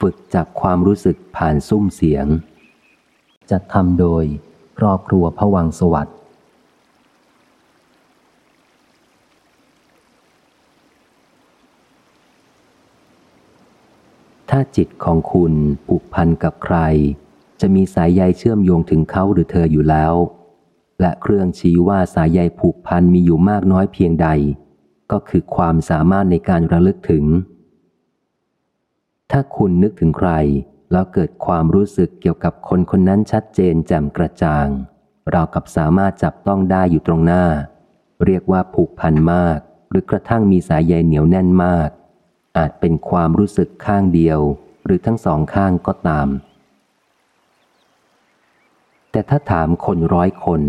ฝึกจับความรู้สึกผ่านซุ้มเสียงจะทำโดยครอบครัวพวังสวัสดิ์ถ้าจิตของคุณผูกพันกับใคร จะมีสายใยเชื่อมโยงถึงเขาหรือเธออยู่แล้ว และเครื่องชี้ว่าสายใยผูกพันมีอยู่มากน้อยเพียงใด ก็คือความสามารถในการระลึกถึง ถ้าคุณนึกถึงใคร แล้วเกิดความรู้สึกเกี่ยวกับคนคนนั้นชัดเจนแจ่มกระจ่าง เรากับสามารถจับต้องได้อยู่ตรงหน้า เรียกว่าผูกพันมาก หรือกระทั่งมีสายใยเหนียวแน่นมาก อาจเป็นความรู้สึกข้างเดียว หรือทั้งสองข้างก็ตาม แต่ถ้าถามคนร้อยคน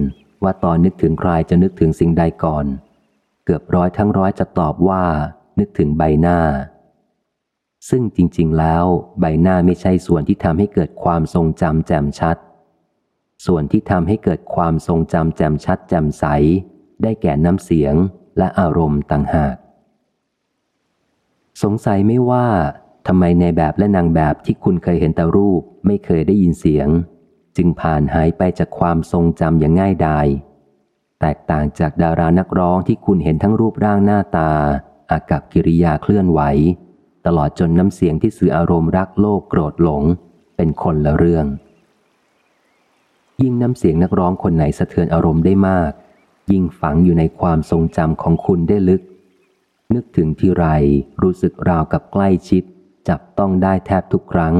ว่าตอนนึกถึงใครจะนึกถึงสิ่งใดก่อน เกือบร้อยทั้งร้อยจะตอบว่า นึกถึงใบหน้า ซึ่งจริง ๆ แล้วใบหน้าไม่ใช่ส่วนที่ทำให้เกิดความทรงจำแจ่มชัด ส่วนที่ทำให้เกิดความทรงจำแจ่มชัดแจ่มใส ได้แก่น้ำเสียงและอารมณ์ต่างหาก สงสัยไม่ว่าทำไมในแบบและนางแบบที่คุณเคยเห็นแต่รูปไม่เคยได้ยินเสียง จึงผ่านหายไปจากความทรงจำอย่างง่ายดาย แตกต่างจากดารานักร้องที่คุณเห็นทั้งรูปร่างหน้าตา อากับกิริยาเคลื่อนไหว ตลอดจนน้ำเสียงที่สื่ออารมณ์รักโลกโกรธหลง เป็นคนละเรื่อง ยิ่งน้ำเสียงนักร้องคนไหนสะเทือนอารมณ์ได้มาก ยิ่งฝังอยู่ในความทรงจำของคุณได้ลึก นึกถึงที่ไรรู้สึกราวกับใกล้ชิด จับต้องได้แทบทุกครั้ง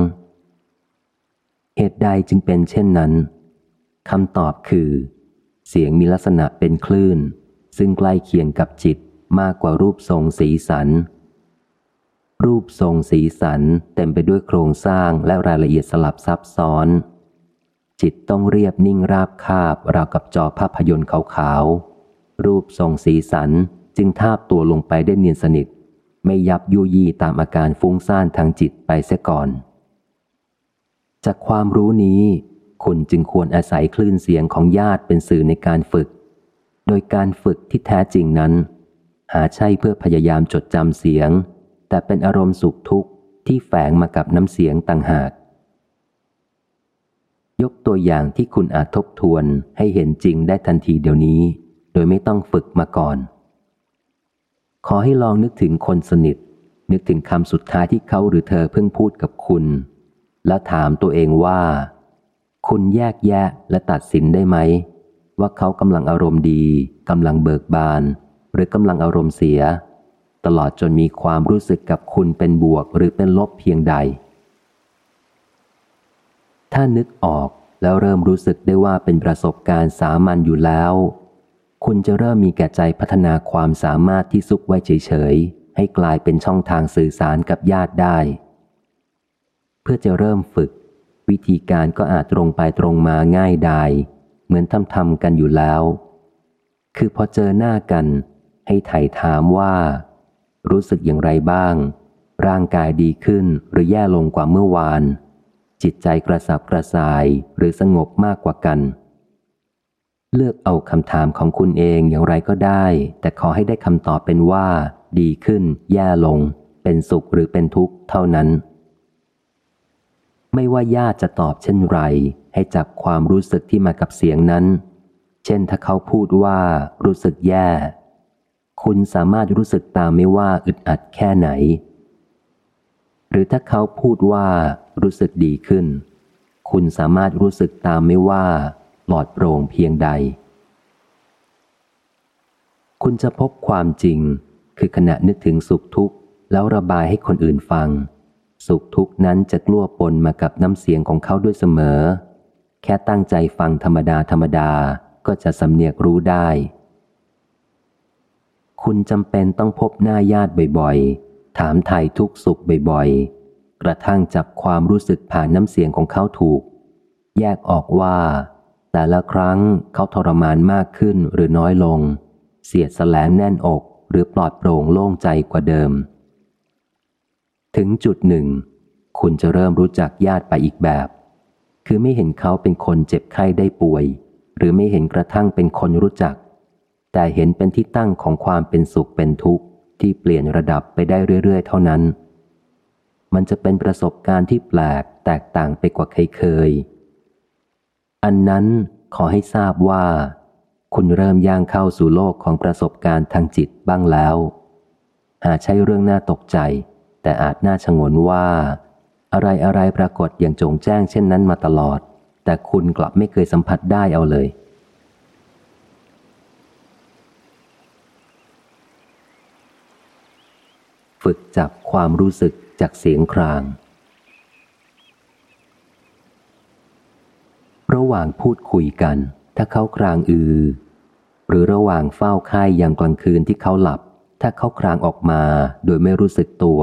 เหตุใดจึงเป็นเช่นนั้นคำตอบคือ เสียงมีลักษณะเป็นคลื่น ซึ่งใกล้เคียงกับจิตมากกว่ารูปทรงสีสัน รูปทรงสีสันเต็มไปด้วยโครงสร้างและรายละเอียดสลับซับซ้อน จิตต้องเรียบนิ่งราบคาบราวกับจอภาพยนตร์ขาวๆ รูปทรงสีสันจึงทาบตัวลงไปได้เนียนสนิท ไม่ยับยุยี่ตามอาการฟุ้งซ่านทางจิตไปเสียก่อน จากความรู้นี้ คุณจึงควรอาศัยคลื่นเสียงของญาติเป็นสื่อในการฝึก โดยการฝึกที่แท้จริงนั้น หาใช่เพื่อพยายามจดจำเสียง แต่เป็นอารมณ์สุขทุกข์ที่แฝงมากับน้ำเสียงต่างหาก ยกตัวอย่างที่คุณอาจทบทวนให้เห็นจริงได้ทันทีเดี๋ยวนี้ โดยไม่ต้องฝึกมาก่อน ขอให้ลองนึกถึงคนสนิท นึกถึงคำสุดท้ายที่เขาหรือเธอเพิ่งพูดกับคุณ แล้วถามตัวเองว่า คุณแยกแยะและตัดสินได้ไหม ว่าเขากำลังอารมณ์ดีกำลังเบิกบาน หรือกำลังอารมณ์เสีย ตลอดจนมีความรู้สึกกับคุณเป็นบวกหรือเป็นลบเพียงใด ถ้านึกออกแล้วเริ่มรู้สึกได้ว่าเป็นประสบการณ์สามัญอยู่แล้ว คุณจะเริ่มมีแก่ใจพัฒนาความสามารถที่ซุกไว้เฉยๆ ให้กลายเป็นช่องทางสื่อสารกับญาติได้ เพื่อจะเริ่มฝึก วิธีการก็อาจตรงไปตรงมาง่ายดายเหมือนทำทำกันอยู่แล้ว คือพอเจอหน้ากัน ให้ไถ่ถามว่า รู้สึกอย่างไรบ้าง ร่างกายดีขึ้นหรือแย่ลงกว่าเมื่อวาน จิตใจกระสับกระส่ายหรือสงบมากกว่ากัน เลือกเอาคำถามของคุณเองอย่างไรก็ได้ แต่ขอให้ได้คำตอบเป็นว่า ดีขึ้น แย่ลง เป็นสุขหรือเป็นทุกข์เท่านั้น ไม่ว่าญาติจะตอบเช่นไร ให้จับความรู้สึกที่มากับเสียงนั้น เช่นถ้าเขาพูดว่า รู้สึกแย่ คุณสามารถรู้สึกตามไม่ว่าอึดอัดแค่ไหน หรือถ้าเขาพูดว่ารู้สึกดีขึ้น คุณสามารถรู้สึกตามไม่ว่าปลอดโปร่งเพียงใด คุณจะพบความจริง คือขณะนึกถึงสุขทุกข์แล้วระบายให้คนอื่นฟัง สุขทุกข์นั้นจะกลัวปนมากับน้ำเสียงของเขาด้วยเสมอ แค่ตั้งใจฟังธรรมดาธรรมดาก็จะสำเนียกรู้ได้ คุณจำเป็นต้องพบหน้าญาติบ่อยๆ ถามไถ่ทุกสุขบ่อยๆ กระทั่งจับความรู้สึกผ่านน้ำเสียงของเขาถูก แยกออกว่า แต่ละครั้งเขาทรมานมากขึ้นหรือน้อยลง เสียดแสลงแน่นอกหรือปลอดโปร่งโล่งใจกว่าเดิม ถึงจุดหนึ่ง คุณจะเริ่มรู้จักญาติไปอีกแบบ คือไม่เห็นเขาเป็นคนเจ็บไข้ได้ป่วย หรือไม่เห็นกระทั่งเป็นคนรู้จัก แต่เห็นเป็นที่ตั้งของความเป็นสุขเป็นทุกข์ที่เปลี่ยนระดับไปได้เรื่อย ๆ เท่านั้น มันจะเป็นประสบการณ์ที่แปลกแตกต่างไปกว่าเคยๆอันนั้นขอให้ทราบว่า คุณเริ่มย่างเข้าสู่โลกของประสบการณ์ทางจิตบ้างแล้วอาจใช่เรื่องน่าตกใจ แต่อาจน่าชงนว่า อะไรอะไรปรากฏอย่างจงแจ้งเช่นนั้นมาตลอด แต่คุณกลับไม่เคยสัมผัสได้เอาเลย ฝึกจับความรู้สึกจากเสียงคราง ระหว่างพูดคุยกัน ถ้าเขาครางอือ หรือระหว่างเฝ้าไข่ยามกลางคืนที่เขาหลับ ถ้าเขาครางออกมาโดยไม่รู้สึกตัว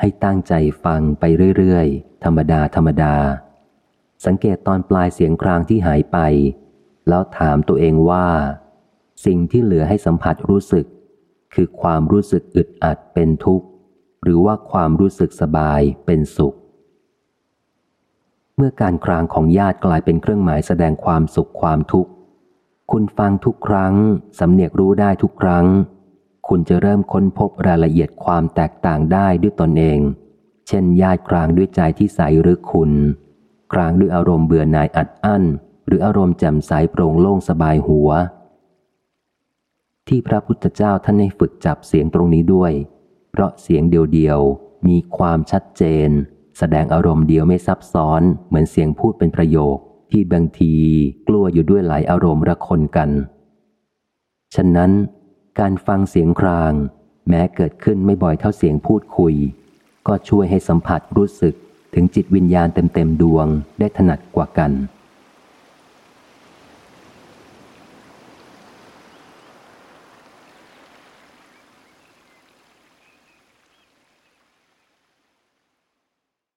ให้ตั้งใจฟังไปเรื่อยๆ ธรรมดาธรรมดา สังเกตตอนปลายเสียงครางที่หายไป แล้วถามตัวเองว่า สิ่งที่เหลือให้สัมผัสรู้สึก คือความรู้สึกอึดอัดเป็นทุกข์ หรือว่าความรู้สึกสบายเป็นสุข เมื่อการครางของญาติกลายเป็นเครื่องหมายแสดงความสุขความทุกข์ คุณฟังทุกครั้ง สำเนียกรู้ได้ทุกครั้ง คุณจะเริ่มค้นพบรายละเอียดความแตกต่างได้ด้วยตนเอง เช่น ญาติครางด้วยใจที่ใสหรือคุณ ครางด้วยอารมณ์เบื่อหน่ายอัดอั้น หรืออารมณ์แจ่มใสโปร่งโล่งสบายหัว ที่พระพุทธเจ้าท่านให้ฝึกจับเสียงตรงนี้ด้วย เพราะเสียงเดียวๆ มีความชัดเจน แสดงอารมณ์เดียวไม่ซับซ้อน เหมือนเสียงพูดเป็นประโยค ที่บางทีกลัวอยู่ด้วยหลายอารมณ์ระคนกัน ฉะนั้น การฟังเสียงคราง แม้เกิดขึ้นไม่บ่อยเท่าเสียงพูดคุย ก็ช่วยให้สัมผัสรู้สึกถึงจิตวิญญาณเต็มๆดวงได้ถนัดกว่ากัน